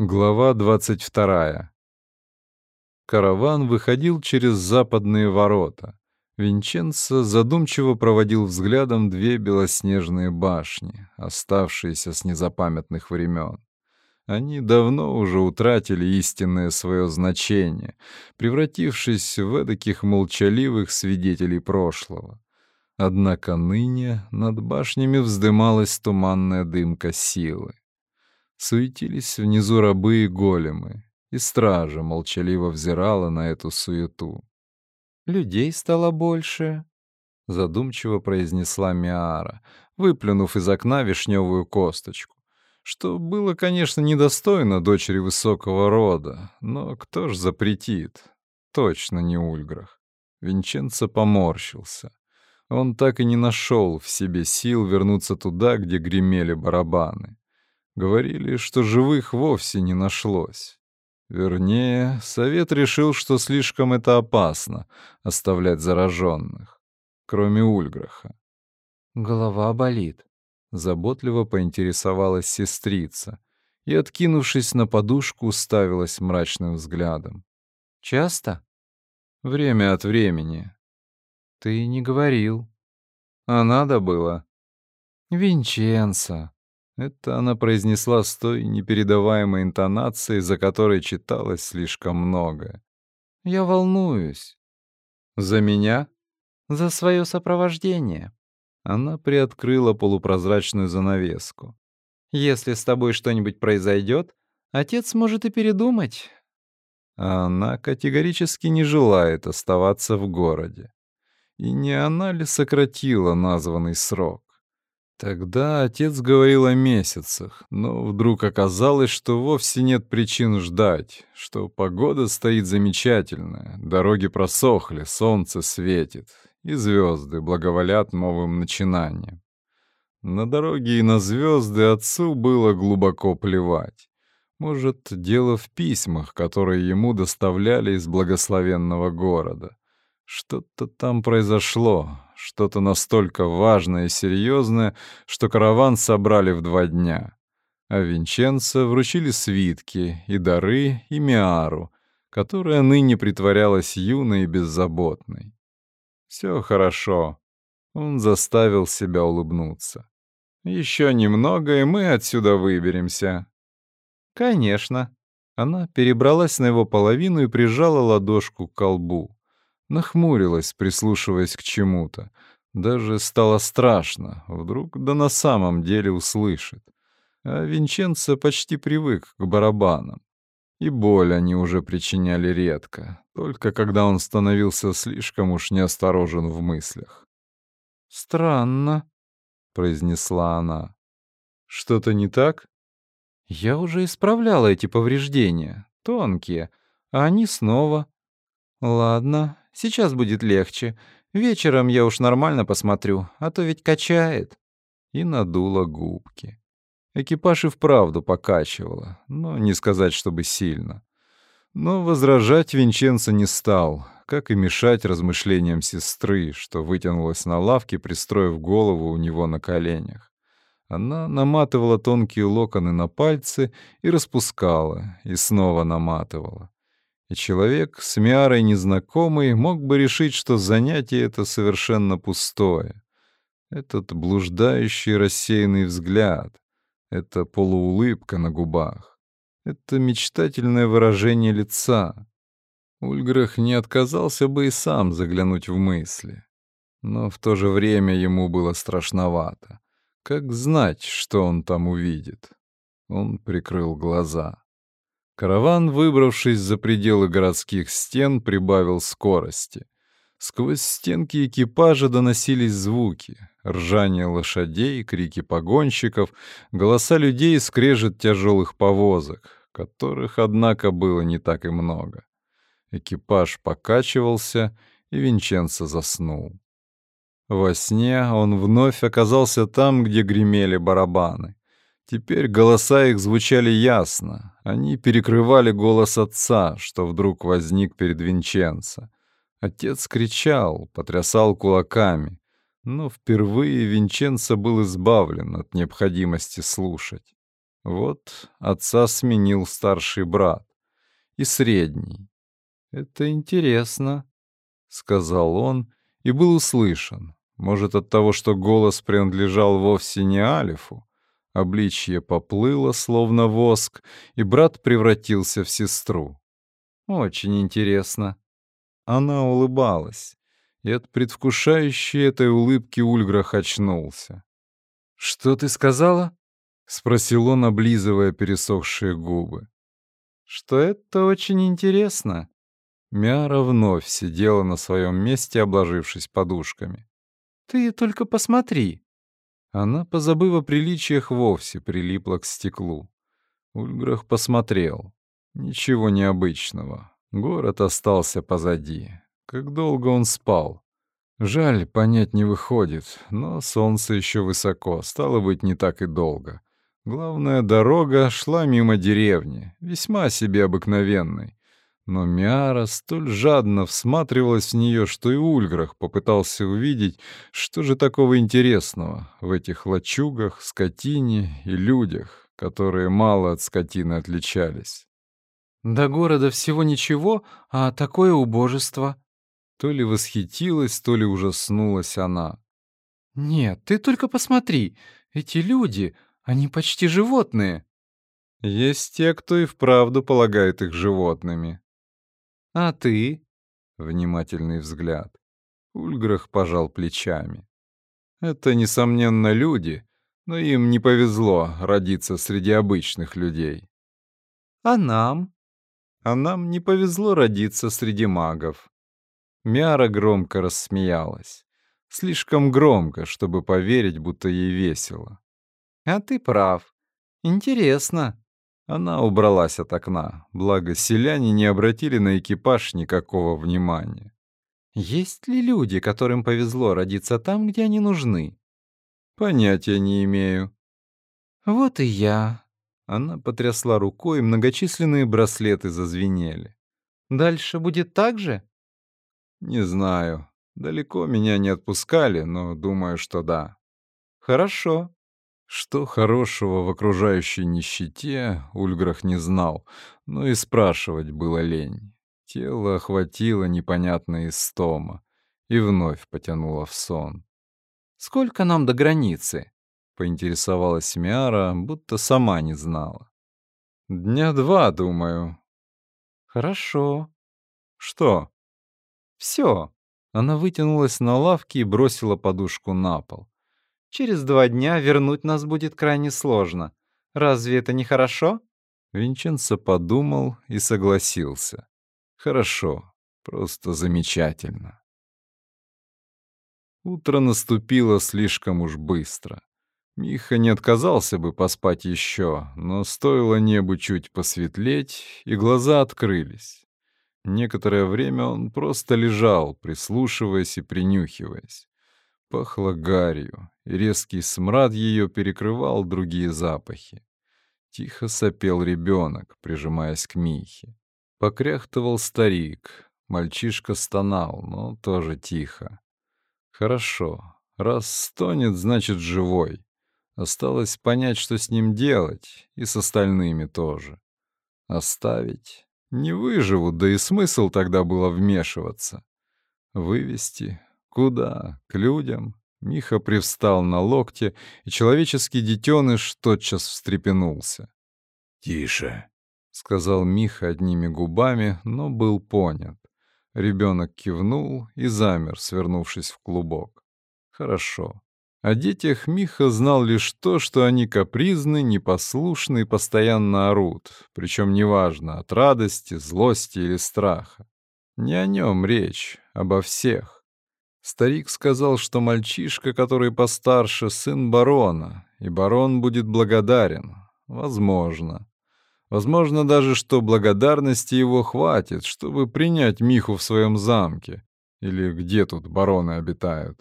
Глава 22. Караван выходил через западные ворота. Винченцо задумчиво проводил взглядом две белоснежные башни, оставшиеся с незапамятных времен. Они давно уже утратили истинное свое значение, превратившись в таких молчаливых свидетелей прошлого. Однако ныне над башнями вздымалась туманная дымка силы. Суетились внизу рабы и големы, и стража молчаливо взирала на эту суету. «Людей стало больше», — задумчиво произнесла Миара, выплюнув из окна вишневую косточку. Что было, конечно, недостойно дочери высокого рода, но кто ж запретит? Точно не Ульграх. Винченцо поморщился. Он так и не нашел в себе сил вернуться туда, где гремели барабаны. Говорили, что живых вовсе не нашлось. Вернее, совет решил, что слишком это опасно — оставлять зараженных, кроме Ульграха. «Голова болит», — заботливо поинтересовалась сестрица и, откинувшись на подушку, уставилась мрачным взглядом. «Часто?» «Время от времени». «Ты не говорил». «А надо было». «Винченцо», это она произнесла с той непередаваемой интонацией, за которой читалось слишком много. «Я волнуюсь». «За меня?» «За свое сопровождение». Она приоткрыла полупрозрачную занавеску. «Если с тобой что-нибудь произойдет, отец может и передумать». А она категорически не желает оставаться в городе. И не она ли сократила названный срок? Тогда отец говорил о месяцах, но вдруг оказалось, что вовсе нет причин ждать, что погода стоит замечательная, дороги просохли, солнце светит, и звезды благоволят новым начинаниям. На дороге и на звезды отцу было глубоко плевать. Может, дело в письмах, которые ему доставляли из благословенного города. Что-то там произошло, что-то настолько важное и серьезное, что караван собрали в два дня. А Винченцо вручили свитки и дары, и Миару, которая ныне притворялась юной и беззаботной. Все хорошо. Он заставил себя улыбнуться. Еще немного, и мы отсюда выберемся. Конечно. Она перебралась на его половину и прижала ладошку к колбу нахмурилась, прислушиваясь к чему-то. Даже стало страшно, вдруг да на самом деле услышит. А Винченцо почти привык к барабанам. И боль они уже причиняли редко, только когда он становился слишком уж неосторожен в мыслях. «Странно», — произнесла она. «Что-то не так?» «Я уже исправляла эти повреждения, тонкие, а они снова...» «Ладно, Сейчас будет легче. Вечером я уж нормально посмотрю, а то ведь качает». И надула губки. Экипаж и вправду покачивало, но не сказать, чтобы сильно. Но возражать Винченцо не стал, как и мешать размышлениям сестры, что вытянулась на лавке, пристроив голову у него на коленях. Она наматывала тонкие локоны на пальцы и распускала, и снова наматывала и человек с Миарой незнакомый мог бы решить, что занятие это совершенно пустое. Этот блуждающий рассеянный взгляд, эта полуулыбка на губах, это мечтательное выражение лица. Ульграх не отказался бы и сам заглянуть в мысли. Но в то же время ему было страшновато. Как знать, что он там увидит? Он прикрыл глаза. Караван, выбравшись за пределы городских стен, прибавил скорости. Сквозь стенки экипажа доносились звуки. Ржание лошадей, крики погонщиков, голоса людей скрежет тяжелых повозок, которых, однако, было не так и много. Экипаж покачивался, и Винченцо заснул. Во сне он вновь оказался там, где гремели барабаны. Теперь голоса их звучали ясно. Они перекрывали голос отца, что вдруг возник перед Винченцо. Отец кричал, потрясал кулаками. Но впервые Винченцо был избавлен от необходимости слушать. Вот отца сменил старший брат и средний. «Это интересно», — сказал он и был услышан. Может, от того, что голос принадлежал вовсе не Алифу. Обличье поплыло, словно воск, и брат превратился в сестру. «Очень интересно». Она улыбалась, и от предвкушающей этой улыбки Ульграх очнулся. «Что ты сказала?» — спросил он, облизывая пересохшие губы. «Что это очень интересно». Мяра вновь сидела на своем месте, обложившись подушками. «Ты только посмотри!» Она, позабыв о приличиях, вовсе прилипла к стеклу. Ульграх посмотрел. Ничего необычного. Город остался позади. Как долго он спал? Жаль, понять не выходит, но солнце еще высоко, стало быть, не так и долго. Главная дорога шла мимо деревни, весьма себе обыкновенной. Но Миара столь жадно всматривалась в нее, что и Ульграх попытался увидеть, что же такого интересного в этих лачугах, скотине и людях, которые мало от скотины отличались. «До города всего ничего, а такое убожество», то ли восхитилась, то ли ужаснулась она. «Нет, ты только посмотри, эти люди, они почти животные». Есть те, кто и вправду полагает их животными. «А ты?» — внимательный взгляд. Ульграх пожал плечами. «Это, несомненно, люди, но им не повезло родиться среди обычных людей». «А нам?» «А нам не повезло родиться среди магов. Мяра громко рассмеялась. Слишком громко, чтобы поверить, будто ей весело. «А ты прав. Интересно». Она убралась от окна, благо селяне не обратили на экипаж никакого внимания. «Есть ли люди, которым повезло родиться там, где они нужны?» «Понятия не имею». «Вот и я». Она потрясла рукой, и многочисленные браслеты зазвенели. «Дальше будет так же?» Не знаю. Далеко меня не отпускали, но думаю, что да. Хорошо. Что хорошего в окружающей нищете, Ульграх не знал, но и спрашивать было лень. Тело охватило непонятная истома и вновь потянуло в сон. «Сколько нам до границы?» — поинтересовалась Миара, будто сама не знала. «Дня два, думаю». «Хорошо». «Что?» Все. Она вытянулась на лавке и бросила подушку на пол. Через два дня вернуть нас будет крайне сложно. Разве это не хорошо? Винченцо подумал и согласился. Хорошо, просто замечательно. Утро наступило слишком уж быстро. Миха не отказался бы поспать еще, но стоило небу чуть посветлеть, и глаза открылись. Некоторое время он просто лежал, прислушиваясь и принюхиваясь. Пахло гарью, резкий смрад ее перекрывал другие запахи. Тихо сопел ребенок, прижимаясь к Михе. Покряхтывал старик. Мальчишка стонал, но тоже тихо. Хорошо. Раз стонет, значит живой. Осталось понять, что с ним делать, и с остальными тоже. Оставить? Не выживут, да и смысл тогда было вмешиваться. Вывести? Куда? К людям? Миха привстал на локте, и человеческий детеныш тотчас встрепенулся. «Тише», — сказал Миха одними губами, но был понят. Ребенок кивнул и замер, свернувшись в клубок. «Хорошо. О детях Миха знал лишь то, что они капризны, непослушны и постоянно орут, причем неважно, от радости, злости или страха. Не о нем речь, обо всех. Старик сказал, что мальчишка, который постарше, сын барона, и барон будет благодарен. Возможно. Возможно даже, что благодарности его хватит, чтобы принять Миху в своем замке. Или где тут бароны обитают.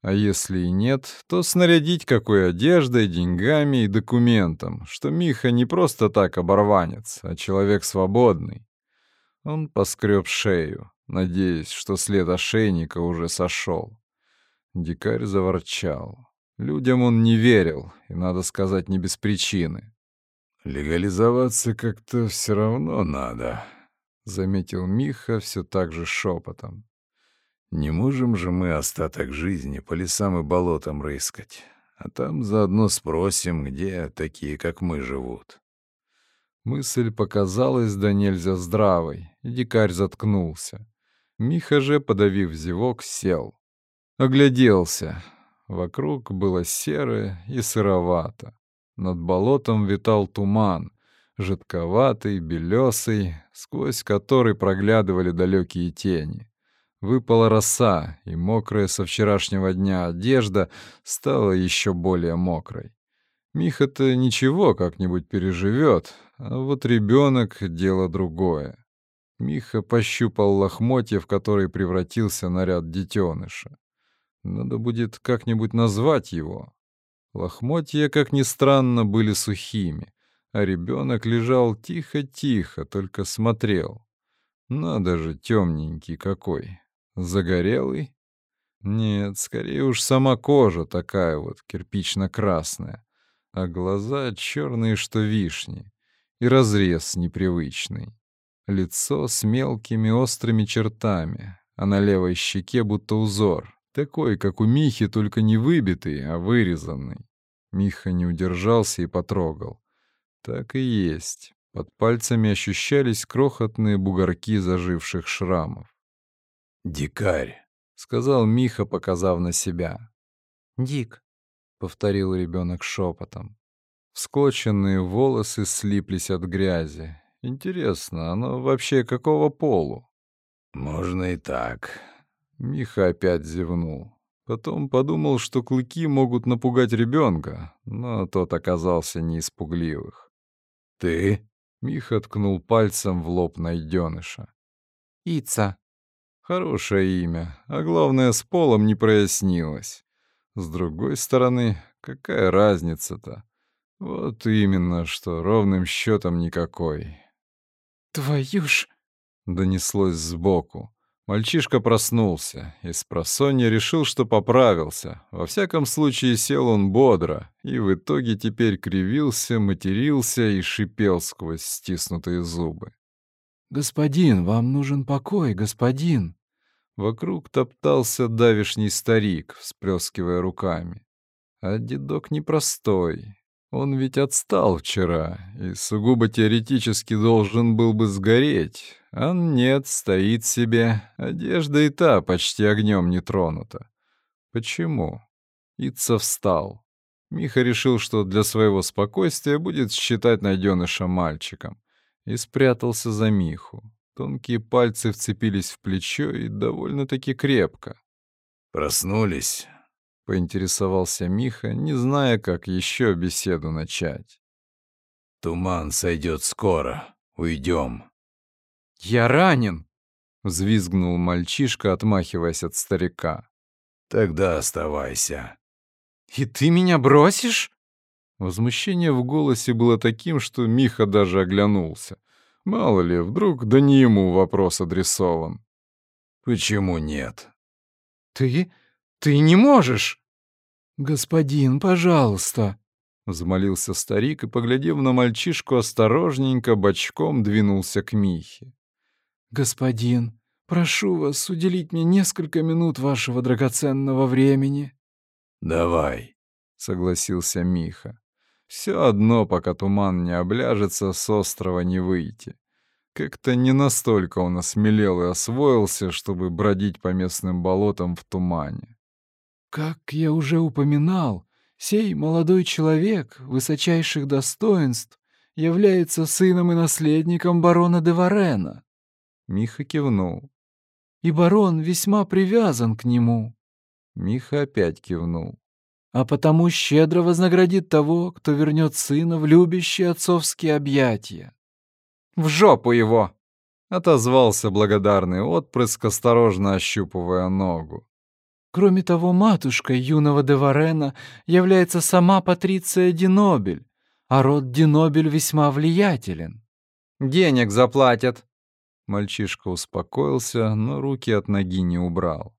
А если и нет, то снарядить какой одеждой, деньгами и документом, что Миха не просто так оборванец, а человек свободный. Он поскреб шею, надеясь, что след ошейника уже сошел. Дикарь заворчал. Людям он не верил, и, надо сказать, не без причины. «Легализоваться как-то все равно надо», — заметил Миха все так же шепотом. «Не можем же мы остаток жизни по лесам и болотам рыскать, а там заодно спросим, где такие, как мы, живут». Мысль показалась да нельзя здравой, и дикарь заткнулся. Миха же, подавив зевок, сел. Огляделся. Вокруг было серо и сыровато. Над болотом витал туман, жидковатый, белесый, сквозь который проглядывали далекие тени. Выпала роса, и мокрая со вчерашнего дня одежда стала еще более мокрой. Миха-то ничего как-нибудь переживет, а вот ребенок — дело другое. Миха пощупал лохмотья, в которые превратился наряд детеныша. Надо будет как-нибудь назвать его. Лохмотья, как ни странно, были сухими, а ребенок лежал тихо-тихо, только смотрел. Надо же, темненький какой. Загорелый? Нет, скорее уж сама кожа такая вот, кирпично-красная, а глаза черные, что вишни, и разрез непривычный. Лицо с мелкими острыми чертами, а на левой щеке будто узор, такой, как у Михи, только не выбитый, а вырезанный. Миха не удержался и потрогал. Так и есть. Под пальцами ощущались крохотные бугорки заживших шрамов. «Дикарь», — сказал Миха, показав на себя. «Дик», — повторил ребенок шепотом. Всклоченные волосы слиплись от грязи. Интересно, оно вообще какого полу? «Можно и так», Миха опять зевнул. Потом подумал, что клыки могут напугать ребенка, но тот оказался не испугливых. «Ты?» — Миха ткнул пальцем в лоб найденыша. «Ица». Хорошее имя, а главное, с полом не прояснилось. С другой стороны, какая разница-то? Вот именно, что ровным счетом никакой. «Твою ж!» — донеслось сбоку. Мальчишка проснулся и с просонья решил, что поправился. Во всяком случае, сел он бодро, и в итоге теперь кривился, матерился и шипел сквозь стиснутые зубы. «Господин, вам нужен покой, господин!» Вокруг топтался давишний старик, всплескивая руками. А дедок непростой. Он ведь отстал вчера и сугубо теоретически должен был бы сгореть, а нет, стоит себе, одежда и та почти огнем не тронута. Почему? Ица встал. Миха решил, что для своего спокойствия будет считать найденыша мальчиком, и спрятался за Миху. Тонкие пальцы вцепились в плечо и довольно-таки крепко. «Проснулись?» — поинтересовался Миха, не зная, как еще беседу начать. «Туман сойдет скоро. Уйдем». «Я ранен!» — взвизгнул мальчишка, отмахиваясь от старика. «Тогда оставайся». «И ты меня бросишь?» Возмущение в голосе было таким, что Миха даже оглянулся. Мало ли, вдруг да не ему вопрос адресован. «Почему нет?» «Ты... ты не можешь!» «Господин, пожалуйста!» — взмолился старик и, поглядев на мальчишку, осторожненько бочком двинулся к Михе. «Господин, прошу вас уделить мне несколько минут вашего драгоценного времени». «Давай», — согласился Миха. «Все одно, пока туман не обляжется, с острова не выйти. Как-то не настолько он осмелел и освоился, чтобы бродить по местным болотам в тумане». «Как я уже упоминал, сей молодой человек высочайших достоинств является сыном и наследником барона де Варена. Миха кивнул. «И барон весьма привязан к нему». Миха опять кивнул. «А потому щедро вознаградит того, кто вернет сына в любящие отцовские объятия». «В жопу его!» — отозвался благодарный отпрыск, осторожно ощупывая ногу. Кроме того, матушкой юного Деварена является сама Патриция Динобель, а род Динобель весьма влиятелен. «Денег заплатят», Мальчишка успокоился, но руки от ноги не убрал.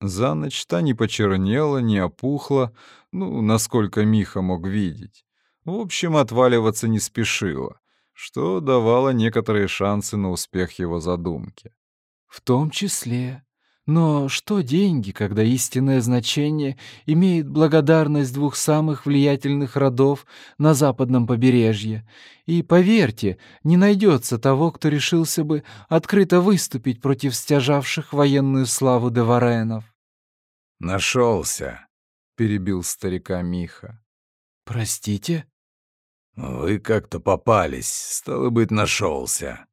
За ночь та не почернела, не опухла, ну, насколько Миха мог видеть. В общем, отваливаться не спешила, что давало некоторые шансы на успех его задумки. «В том числе. Но что деньги, когда истинное значение имеет благодарность двух самых влиятельных родов на западном побережье? И, поверьте, не найдется того, кто решился бы открыто выступить против стяжавших военную славу Деваренов. «Нашелся», — перебил старика Миха. «Простите?» «Вы как-то попались, стало быть, нашелся».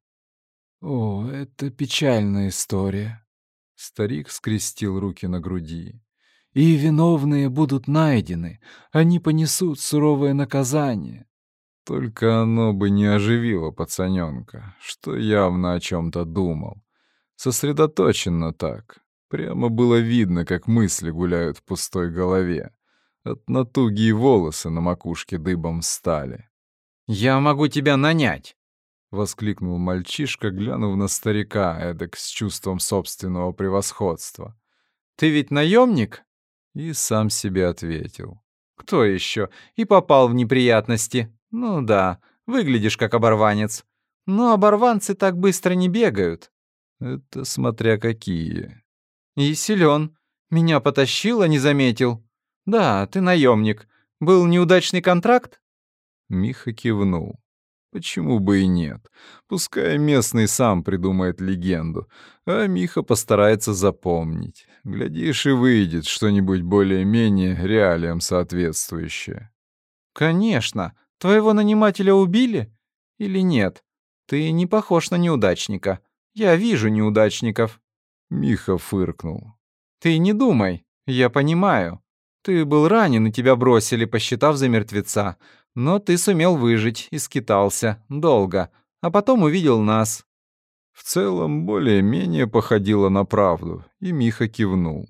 «О, это печальная история». Старик скрестил руки на груди. «И виновные будут найдены, они понесут суровое наказание». Только оно бы не оживило пацаненка, что явно о чем-то думал. Сосредоточенно так. Прямо было видно, как мысли гуляют в пустой голове. От натуги и волосы на макушке дыбом встали. «Я могу тебя нанять!» — воскликнул мальчишка, глянув на старика, эдак с чувством собственного превосходства. «Ты ведь наемник?» И сам себе ответил. «Кто еще? И попал в неприятности. Ну да, выглядишь как оборванец. Но оборванцы так быстро не бегают». «Это смотря какие». «И силен. Меня потащило, не заметил. Да, ты наемник. Был неудачный контракт?» Миха кивнул. Почему бы и нет? Пускай местный сам придумает легенду, а Миха постарается запомнить. Глядишь, и выйдет что-нибудь более-менее реалиям соответствующее. «Конечно. Твоего нанимателя убили? Или нет? Ты не похож на неудачника. Я вижу неудачников». Миха фыркнул. «Ты не думай. Я понимаю. Ты был ранен, и тебя бросили, посчитав за мертвеца. Но ты сумел выжить и скитался. Долго. А потом увидел нас». В целом, более-менее походило на правду, и Миха кивнул.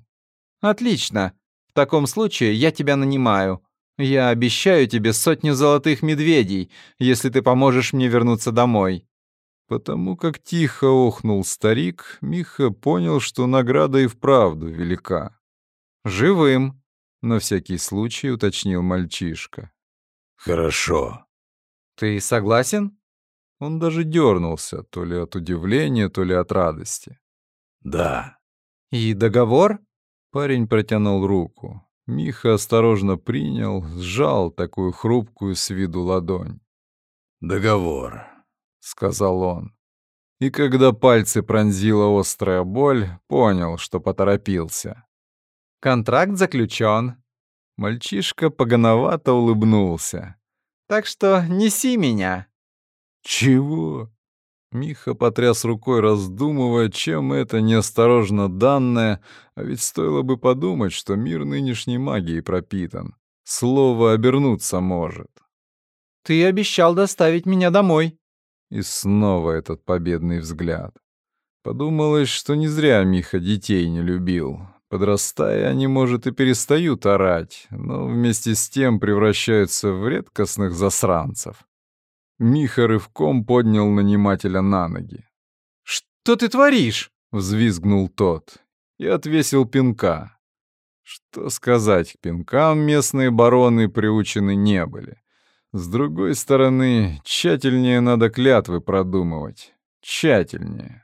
«Отлично. В таком случае я тебя нанимаю. Я обещаю тебе сотню золотых медведей, если ты поможешь мне вернуться домой». Потому как тихо охнул старик, Миха понял, что награда и вправду велика. «Живым», — на всякий случай уточнил мальчишка. «Хорошо». «Ты согласен?» Он даже дернулся, то ли от удивления, то ли от радости. «Да». «И договор?» Парень протянул руку. Миха осторожно принял, сжал такую хрупкую с виду ладонь. «Договор», — сказал он. И когда пальцы пронзила острая боль, понял, что поторопился. «Контракт заключен», Мальчишка погановато улыбнулся. «Так что неси меня». «Чего?» Миха потряс рукой, раздумывая, чем это неосторожно данное, а ведь стоило бы подумать, что мир нынешней магией пропитан. Слово обернуться может. «Ты обещал доставить меня домой». И снова этот победный взгляд. Подумалось, что не зря Миха детей не любил. Подрастая, они, может, и перестают орать, но вместе с тем превращаются в редкостных засранцев. Миха рывком поднял нанимателя на ноги. «Что ты творишь?» — взвизгнул тот и отвесил пинка. Что сказать, к пинкам местные бароны приучены не были. С другой стороны, тщательнее надо клятвы продумывать. Тщательнее.